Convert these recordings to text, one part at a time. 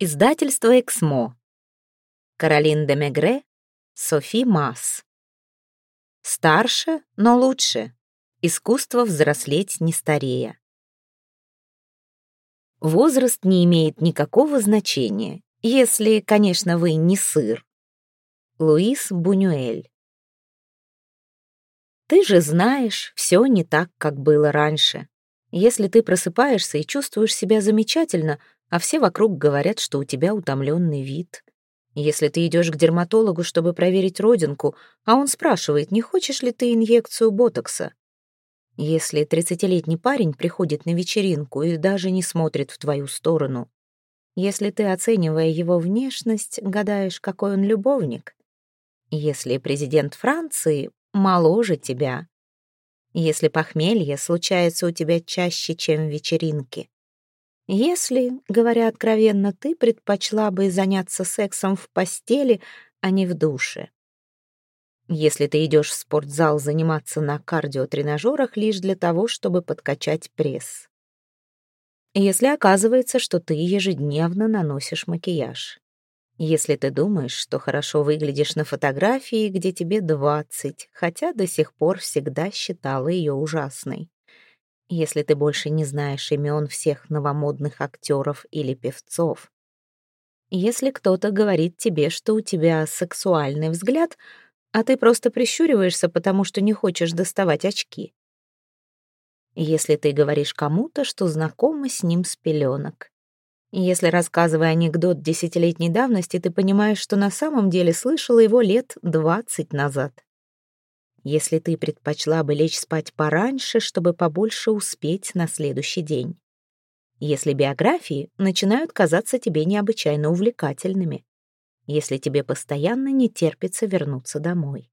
Издательство «Эксмо». Каролин де Мегре, Софи Масс. Старше, но лучше. Искусство взрослеть не старея. Возраст не имеет никакого значения, если, конечно, вы не сыр. Луис Бунюэль. Ты же знаешь, все не так, как было раньше. Если ты просыпаешься и чувствуешь себя замечательно, а все вокруг говорят, что у тебя утомленный вид. Если ты идешь к дерматологу, чтобы проверить родинку, а он спрашивает, не хочешь ли ты инъекцию ботокса. Если тридцатилетний парень приходит на вечеринку и даже не смотрит в твою сторону. Если ты, оценивая его внешность, гадаешь, какой он любовник. Если президент Франции моложе тебя, если похмелье случается у тебя чаще, чем вечеринки. Если, говоря откровенно, ты предпочла бы заняться сексом в постели, а не в душе. Если ты идешь в спортзал заниматься на кардиотренажерах лишь для того, чтобы подкачать пресс. Если оказывается, что ты ежедневно наносишь макияж. Если ты думаешь, что хорошо выглядишь на фотографии, где тебе 20, хотя до сих пор всегда считала ее ужасной. Если ты больше не знаешь имен всех новомодных актеров или певцов. Если кто-то говорит тебе, что у тебя сексуальный взгляд, а ты просто прищуриваешься, потому что не хочешь доставать очки. Если ты говоришь кому-то, что знакома с ним с пеленок. Если, рассказывая анекдот десятилетней давности, ты понимаешь, что на самом деле слышала его лет двадцать назад. Если ты предпочла бы лечь спать пораньше, чтобы побольше успеть на следующий день. Если биографии начинают казаться тебе необычайно увлекательными. Если тебе постоянно не терпится вернуться домой.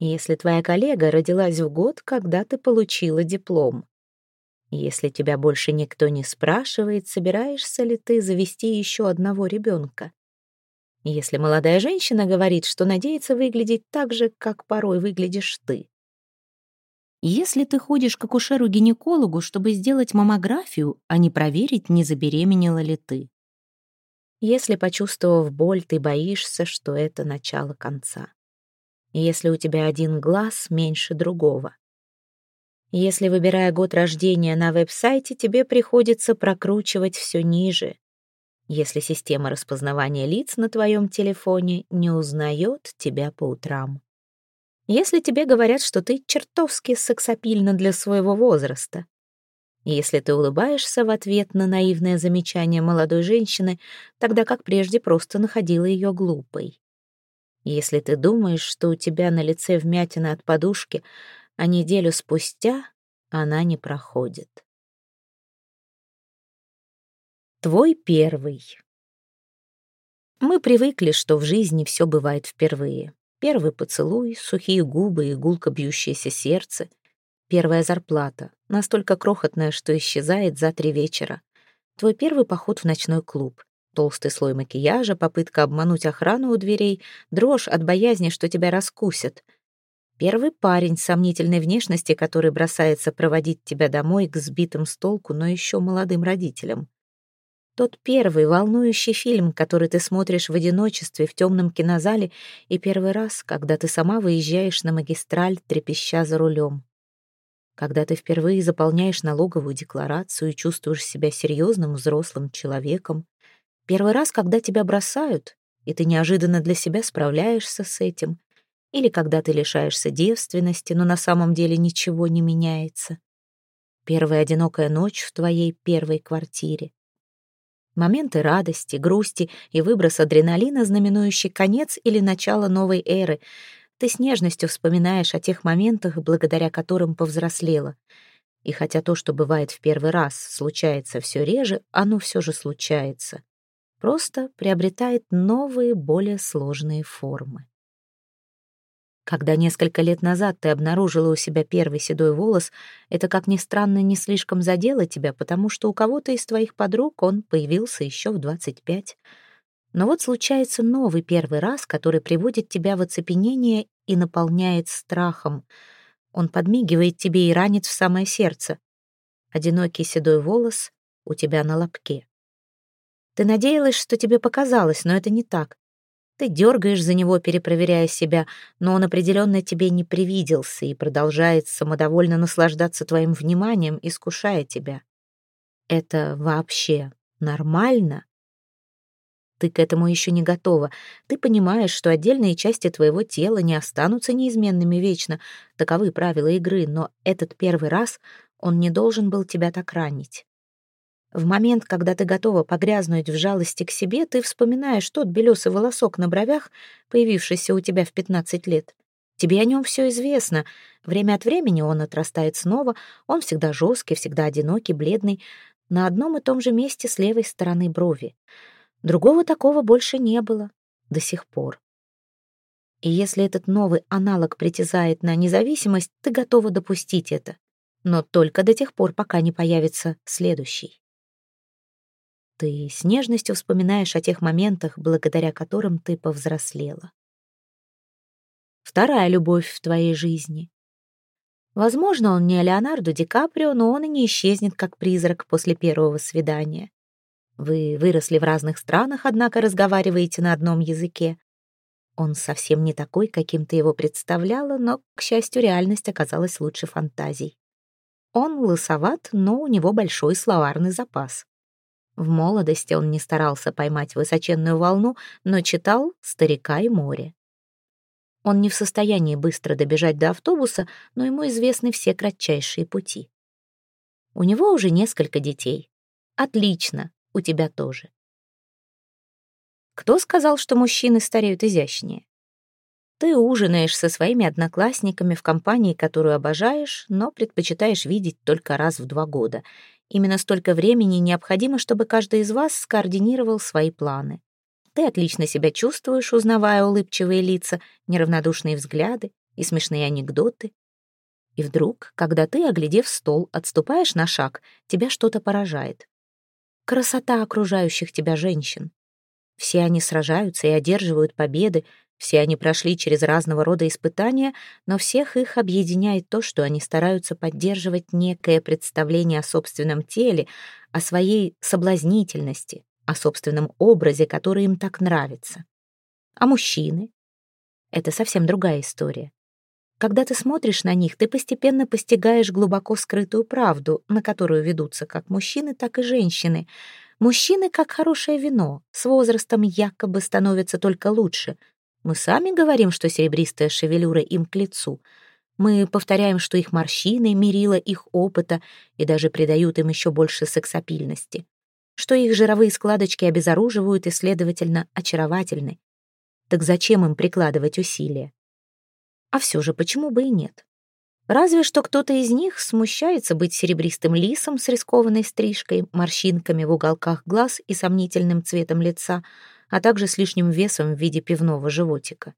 Если твоя коллега родилась в год, когда ты получила диплом. Если тебя больше никто не спрашивает, собираешься ли ты завести еще одного ребенка. Если молодая женщина говорит, что надеется выглядеть так же, как порой выглядишь ты. Если ты ходишь к акушеру-гинекологу, чтобы сделать маммографию, а не проверить, не забеременела ли ты. Если, почувствовав боль, ты боишься, что это начало конца. Если у тебя один глаз меньше другого. Если, выбирая год рождения на веб-сайте, тебе приходится прокручивать все ниже. Если система распознавания лиц на твоем телефоне не узнает тебя по утрам. Если тебе говорят, что ты чертовски сексапильна для своего возраста. Если ты улыбаешься в ответ на наивное замечание молодой женщины, тогда как прежде просто находила ее глупой. Если ты думаешь, что у тебя на лице вмятина от подушки, а неделю спустя она не проходит. Твой первый. Мы привыкли, что в жизни все бывает впервые. Первый поцелуй, сухие губы и гулко бьющееся сердце. Первая зарплата, настолько крохотная, что исчезает за три вечера. Твой первый поход в ночной клуб. Толстый слой макияжа, попытка обмануть охрану у дверей, дрожь от боязни, что тебя раскусят — Первый парень сомнительной внешности, который бросается проводить тебя домой к сбитым с толку, но еще молодым родителям. Тот первый волнующий фильм, который ты смотришь в одиночестве в темном кинозале, и первый раз, когда ты сама выезжаешь на магистраль, трепеща за рулем. Когда ты впервые заполняешь налоговую декларацию и чувствуешь себя серьезным взрослым человеком. Первый раз, когда тебя бросают, и ты неожиданно для себя справляешься с этим или когда ты лишаешься девственности, но на самом деле ничего не меняется. Первая одинокая ночь в твоей первой квартире. Моменты радости, грусти и выброс адреналина, знаменующий конец или начало новой эры. Ты с нежностью вспоминаешь о тех моментах, благодаря которым повзрослела. И хотя то, что бывает в первый раз, случается все реже, оно все же случается. Просто приобретает новые, более сложные формы. Когда несколько лет назад ты обнаружила у себя первый седой волос, это, как ни странно, не слишком задело тебя, потому что у кого-то из твоих подруг он появился еще в 25. Но вот случается новый первый раз, который приводит тебя в оцепенение и наполняет страхом. Он подмигивает тебе и ранит в самое сердце. Одинокий седой волос у тебя на лобке. Ты надеялась, что тебе показалось, но это не так. Ты дергаешь за него, перепроверяя себя, но он определенно тебе не привиделся и продолжает самодовольно наслаждаться твоим вниманием, искушая тебя. Это вообще нормально? Ты к этому еще не готова. Ты понимаешь, что отдельные части твоего тела не останутся неизменными вечно. Таковы правила игры, но этот первый раз он не должен был тебя так ранить. В момент, когда ты готова погрязнуть в жалости к себе, ты вспоминаешь тот белесый волосок на бровях, появившийся у тебя в 15 лет. Тебе о нем все известно. Время от времени он отрастает снова, он всегда жесткий, всегда одинокий, бледный, на одном и том же месте с левой стороны брови. Другого такого больше не было до сих пор. И если этот новый аналог притязает на независимость, ты готова допустить это. Но только до тех пор, пока не появится следующий. Ты с нежностью вспоминаешь о тех моментах, благодаря которым ты повзрослела. Вторая любовь в твоей жизни. Возможно, он не Леонардо Ди Каприо, но он и не исчезнет как призрак после первого свидания. Вы выросли в разных странах, однако разговариваете на одном языке. Он совсем не такой, каким ты его представляла, но, к счастью, реальность оказалась лучше фантазий. Он лысоват, но у него большой словарный запас. В молодости он не старался поймать высоченную волну, но читал «Старика и море». Он не в состоянии быстро добежать до автобуса, но ему известны все кратчайшие пути. У него уже несколько детей. Отлично, у тебя тоже. Кто сказал, что мужчины стареют изящнее? Ты ужинаешь со своими одноклассниками в компании, которую обожаешь, но предпочитаешь видеть только раз в два года — Именно столько времени необходимо, чтобы каждый из вас скоординировал свои планы. Ты отлично себя чувствуешь, узнавая улыбчивые лица, неравнодушные взгляды и смешные анекдоты. И вдруг, когда ты, оглядев стол, отступаешь на шаг, тебя что-то поражает. Красота окружающих тебя женщин. Все они сражаются и одерживают победы, все они прошли через разного рода испытания, но всех их объединяет то, что они стараются поддерживать некое представление о собственном теле, о своей соблазнительности, о собственном образе, который им так нравится. А мужчины? Это совсем другая история. Когда ты смотришь на них, ты постепенно постигаешь глубоко скрытую правду, на которую ведутся как мужчины, так и женщины. Мужчины, как хорошее вино, с возрастом якобы становятся только лучше — мы сами говорим, что серебристая шевелюра им к лицу. Мы повторяем, что их морщины мерила их опыта и даже придают им еще больше сексапильности. Что их жировые складочки обезоруживают и, следовательно, очаровательны. Так зачем им прикладывать усилия? А все же, почему бы и нет? Разве что кто-то из них смущается быть серебристым лисом с рискованной стрижкой, морщинками в уголках глаз и сомнительным цветом лица — а также с лишним весом в виде пивного животика.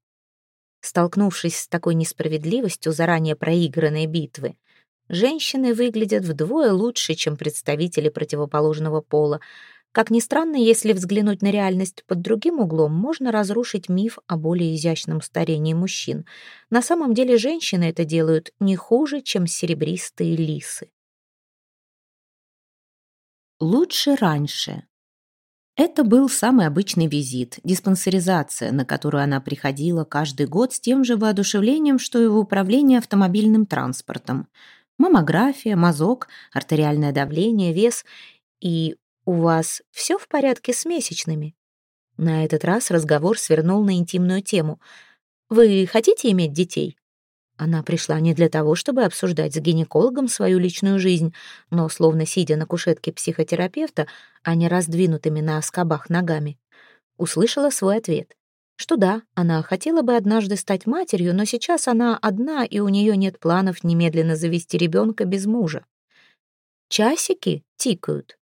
Столкнувшись с такой несправедливостью заранее проигранной битвы, женщины выглядят вдвое лучше, чем представители противоположного пола. Как ни странно, если взглянуть на реальность под другим углом, можно разрушить миф о более изящном старении мужчин. На самом деле женщины это делают не хуже, чем серебристые лисы. Лучше раньше. Это был самый обычный визит, диспансеризация, на которую она приходила каждый год с тем же воодушевлением, что и в управление автомобильным транспортом. Маммография, мазок, артериальное давление, вес. И у вас все в порядке с месячными? На этот раз разговор свернул на интимную тему. «Вы хотите иметь детей?» Она пришла не для того, чтобы обсуждать с гинекологом свою личную жизнь, но, словно сидя на кушетке психотерапевта, а не раздвинутыми на скобах ногами, услышала свой ответ. Что да, она хотела бы однажды стать матерью, но сейчас она одна, и у нее нет планов немедленно завести ребенка без мужа. Часики тикают.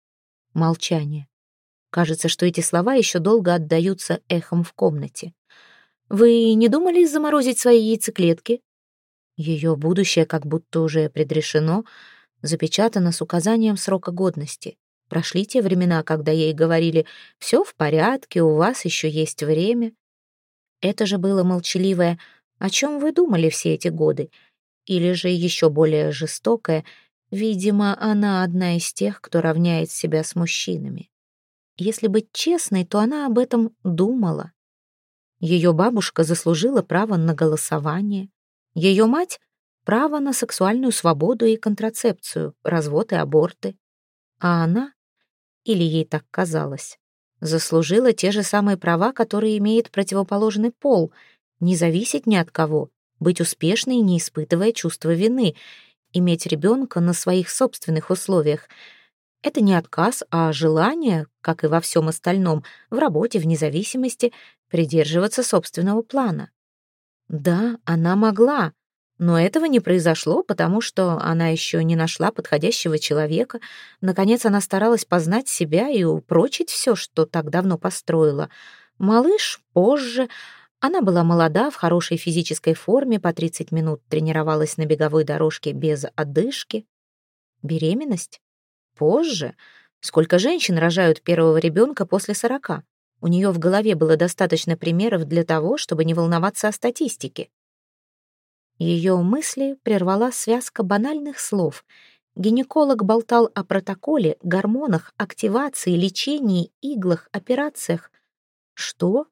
Молчание. Кажется, что эти слова еще долго отдаются эхом в комнате. «Вы не думали заморозить свои яйцеклетки?» Ее будущее как будто уже предрешено, запечатано с указанием срока годности. Прошли те времена, когда ей говорили «все в порядке, у вас еще есть время». Это же было молчаливое «о чем вы думали все эти годы?» Или же еще более жестокое «видимо, она одна из тех, кто равняет себя с мужчинами». Если быть честной, то она об этом думала. Ее бабушка заслужила право на голосование. Ее мать — право на сексуальную свободу и контрацепцию, развод и аборты. А она, или ей так казалось, заслужила те же самые права, которые имеет противоположный пол, не зависеть ни от кого, быть успешной, не испытывая чувства вины, иметь ребенка на своих собственных условиях. Это не отказ, а желание, как и во всем остальном, в работе, в независимости, придерживаться собственного плана. Да, она могла, но этого не произошло, потому что она еще не нашла подходящего человека. Наконец она старалась познать себя и упрочить все, что так давно построила. Малыш позже. Она была молода, в хорошей физической форме, по 30 минут тренировалась на беговой дорожке без одышки. Беременность? Позже. Сколько женщин рожают первого ребенка после сорока? У нее в голове было достаточно примеров для того, чтобы не волноваться о статистике. Ее мысли прервала связка банальных слов. Гинеколог болтал о протоколе, гормонах, активации, лечении, иглах, операциях. Что?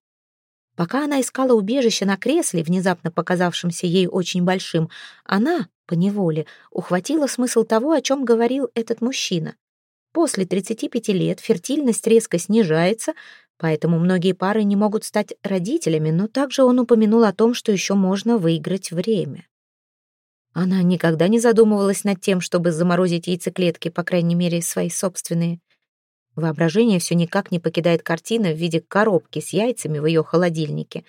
Пока она искала убежище на кресле, внезапно показавшемся ей очень большим, она, поневоле, ухватила смысл того, о чем говорил этот мужчина. После 35 лет фертильность резко снижается, поэтому многие пары не могут стать родителями, но также он упомянул о том, что еще можно выиграть время. Она никогда не задумывалась над тем, чтобы заморозить яйцеклетки, по крайней мере, свои собственные. Воображение все никак не покидает картина в виде коробки с яйцами в ее холодильнике.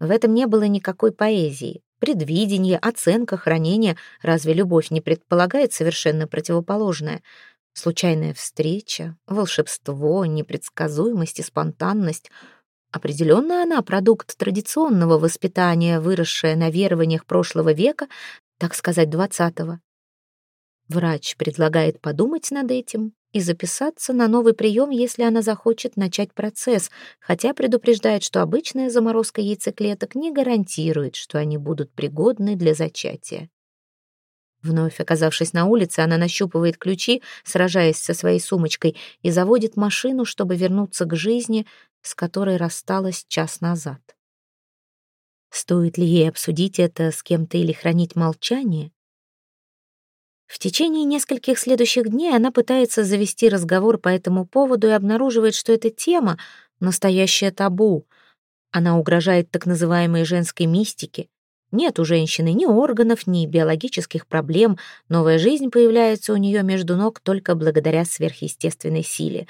В этом не было никакой поэзии. Предвидение, оценка, хранение. Разве любовь не предполагает совершенно противоположное — Случайная встреча, волшебство, непредсказуемость и спонтанность. Определенно она продукт традиционного воспитания, выросшая на верованиях прошлого века, так сказать, двадцатого. Врач предлагает подумать над этим и записаться на новый прием, если она захочет начать процесс, хотя предупреждает, что обычная заморозка яйцеклеток не гарантирует, что они будут пригодны для зачатия. Вновь оказавшись на улице, она нащупывает ключи, сражаясь со своей сумочкой, и заводит машину, чтобы вернуться к жизни, с которой рассталась час назад. Стоит ли ей обсудить это с кем-то или хранить молчание? В течение нескольких следующих дней она пытается завести разговор по этому поводу и обнаруживает, что эта тема — настоящее табу. Она угрожает так называемой женской мистике, нет у женщины ни органов, ни биологических проблем. Новая жизнь появляется у нее между ног только благодаря сверхъестественной силе.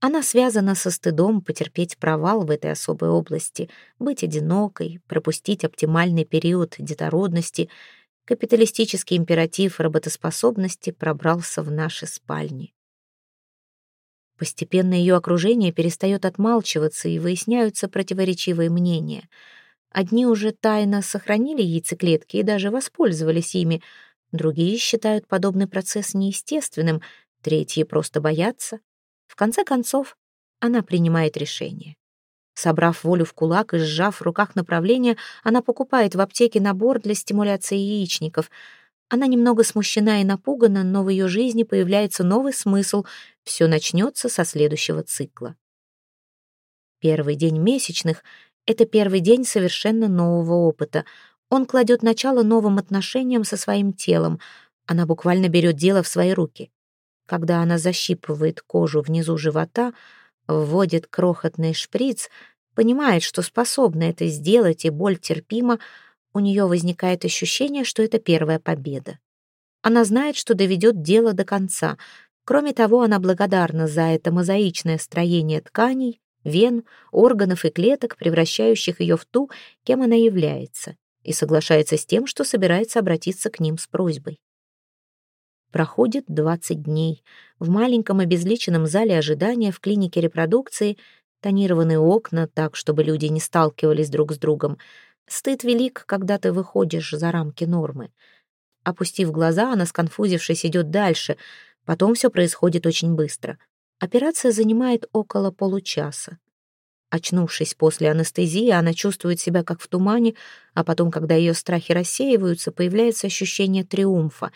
Она связана со стыдом потерпеть провал в этой особой области, быть одинокой, пропустить оптимальный период детородности. Капиталистический императив работоспособности пробрался в наши спальни. Постепенно ее окружение перестает отмалчиваться, и выясняются противоречивые мнения — Одни уже тайно сохранили яйцеклетки и даже воспользовались ими, другие считают подобный процесс неестественным, третьи просто боятся. В конце концов, она принимает решение. Собрав волю в кулак и сжав в руках направление, она покупает в аптеке набор для стимуляции яичников. Она немного смущена и напугана, но в ее жизни появляется новый смысл. Все начнется со следующего цикла. Первый день месячных это первый день совершенно нового опыта. Он кладет начало новым отношениям со своим телом. Она буквально берет дело в свои руки. Когда она защипывает кожу внизу живота, вводит крохотный шприц, понимает, что способна это сделать, и боль терпима, у нее возникает ощущение, что это первая победа. Она знает, что доведет дело до конца. Кроме того, она благодарна за это мозаичное строение тканей, вен, органов и клеток, превращающих ее в ту, кем она является, и соглашается с тем, что собирается обратиться к ним с просьбой. Проходит 20 дней. В маленьком обезличенном зале ожидания в клинике репродукции тонированные окна так, чтобы люди не сталкивались друг с другом. Стыд велик, когда ты выходишь за рамки нормы. Опустив глаза, она, сконфузившись, идет дальше. Потом все происходит очень быстро. Операция занимает около получаса. Очнувшись после анестезии, она чувствует себя как в тумане, а потом, когда ее страхи рассеиваются, появляется ощущение триумфа.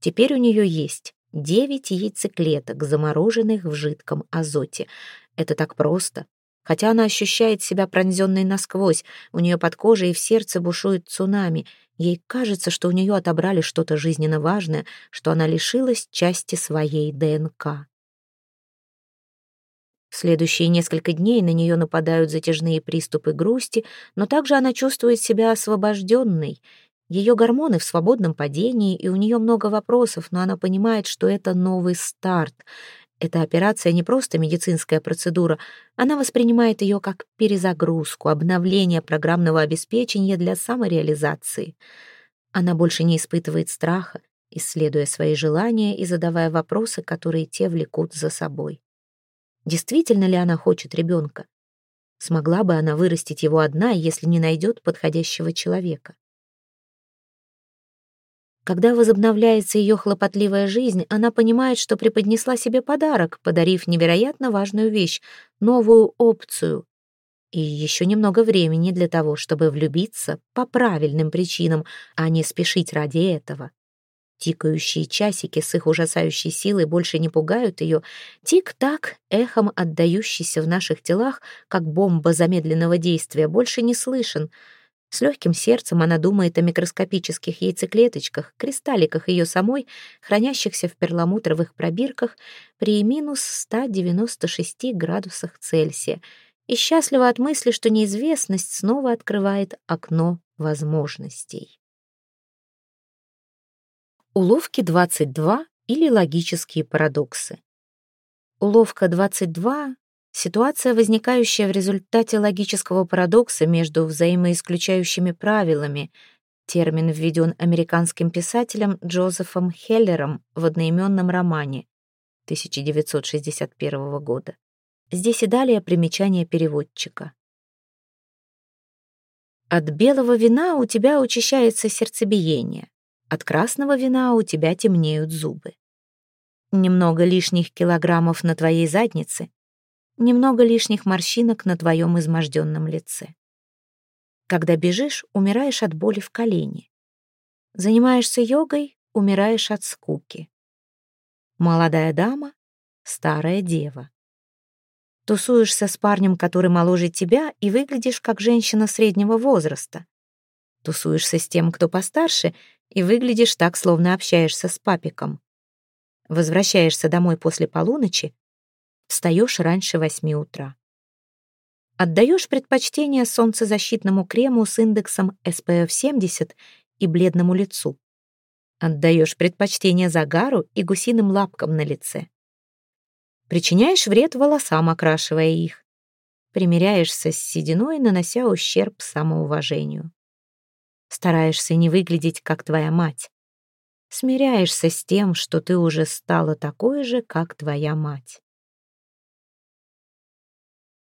Теперь у нее есть девять яйцеклеток, замороженных в жидком азоте. Это так просто. Хотя она ощущает себя пронзенной насквозь, у нее под кожей и в сердце бушует цунами. Ей кажется, что у нее отобрали что-то жизненно важное, что она лишилась части своей ДНК. В следующие несколько дней на нее нападают затяжные приступы грусти, но также она чувствует себя освобожденной. Ее гормоны в свободном падении, и у нее много вопросов, но она понимает, что это новый старт. Эта операция не просто медицинская процедура, она воспринимает ее как перезагрузку, обновление программного обеспечения для самореализации. Она больше не испытывает страха, исследуя свои желания и задавая вопросы, которые те влекут за собой. Действительно ли она хочет ребенка? Смогла бы она вырастить его одна, если не найдет подходящего человека? Когда возобновляется ее хлопотливая жизнь, она понимает, что преподнесла себе подарок, подарив невероятно важную вещь, новую опцию. И еще немного времени для того, чтобы влюбиться по правильным причинам, а не спешить ради этого. Тикающие часики с их ужасающей силой больше не пугают ее. Тик-так, эхом отдающийся в наших телах, как бомба замедленного действия, больше не слышен. С легким сердцем она думает о микроскопических яйцеклеточках, кристалликах ее самой, хранящихся в перламутровых пробирках при минус 196 градусах Цельсия, и счастлива от мысли, что неизвестность снова открывает окно возможностей. Уловки 22 или логические парадоксы. Уловка 22 — ситуация, возникающая в результате логического парадокса между взаимоисключающими правилами. Термин введен американским писателем Джозефом Хеллером в одноименном романе 1961 года. Здесь и далее примечание переводчика. От белого вина у тебя учащается сердцебиение. От красного вина у тебя темнеют зубы. Немного лишних килограммов на твоей заднице, немного лишних морщинок на твоем изможденном лице. Когда бежишь, умираешь от боли в колене. Занимаешься йогой, умираешь от скуки. Молодая дама, старая дева. Тусуешься с парнем, который моложе тебя, и выглядишь как женщина среднего возраста. Тусуешься с тем, кто постарше, и выглядишь так, словно общаешься с папиком. Возвращаешься домой после полуночи, встаешь раньше восьми утра. Отдаешь предпочтение солнцезащитному крему с индексом SPF 70 и бледному лицу. Отдаешь предпочтение загару и гусиным лапкам на лице. Причиняешь вред волосам, окрашивая их. Примеряешься с сединой, нанося ущерб самоуважению. Стараешься не выглядеть, как твоя мать. Смиряешься с тем, что ты уже стала такой же, как твоя мать.